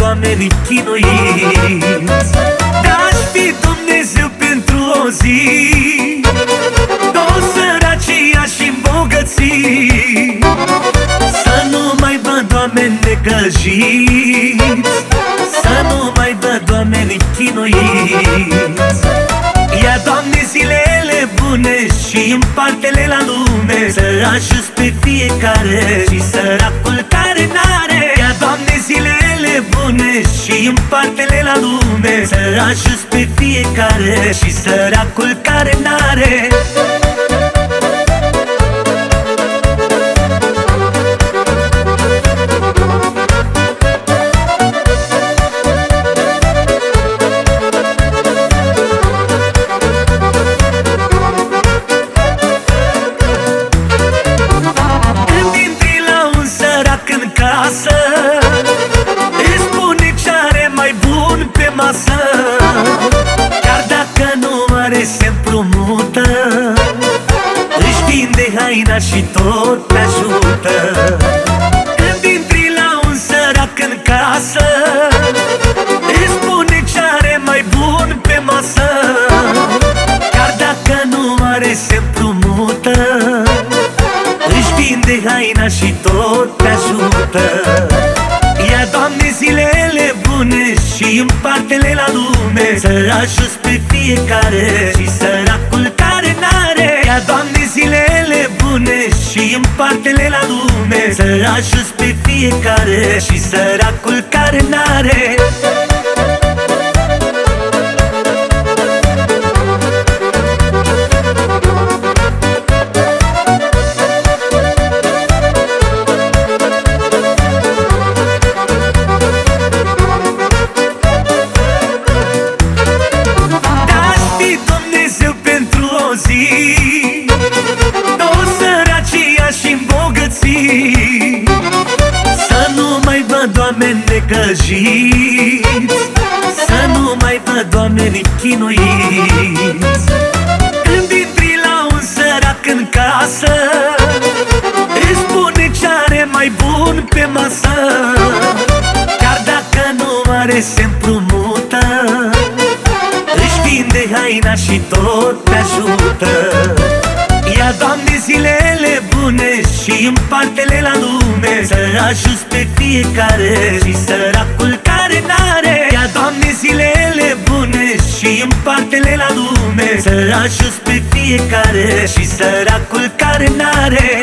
oameni chinuiți Aș fi Dumnezeu pentru o zi. Toți săracii și îmbogății Să nu mai văd oameni necăjiți Să nu mai văd oameni chinuiți Ia, Doamne, zilele bune și împarte-le la lume. Să ajut pe fiecare și săracul care n-are și împarte-le la lume Să ajut pe fiecare și săracul care n-are masă Chiar dacă nu are se împrumută Își vinde haina și tot te ajută. Când intri la un sărac în casă Îți spune ce are mai bun pe masă. Chiar dacă nu are se împrumută își vinde haina și tot te ajută. Ia, Doamne, zilele bune și împarte-le la lume. Să ajuți pe fiecare și săracul care n-are. Ia, Doamne, zilele bune și împarte-le la lume. Să ajuți pe fiecare și săracul care n-are o zi. Toți săracii și îmbogății Să nu mai văd oameni necăjiți. Să nu mai văd oameni chinuiți Când intri la un sărac în casă Îți spune ce are mai bun pe masă. Chiar dacă nu are se împrumută își vinde haina și tot te ajută împarte-le la lume Să ajuți pe fiecare și săracul care n-are. Ia, Doamne, zilele bune și împarte-le la lume Să ajuți pe fiecare și săracul care n-are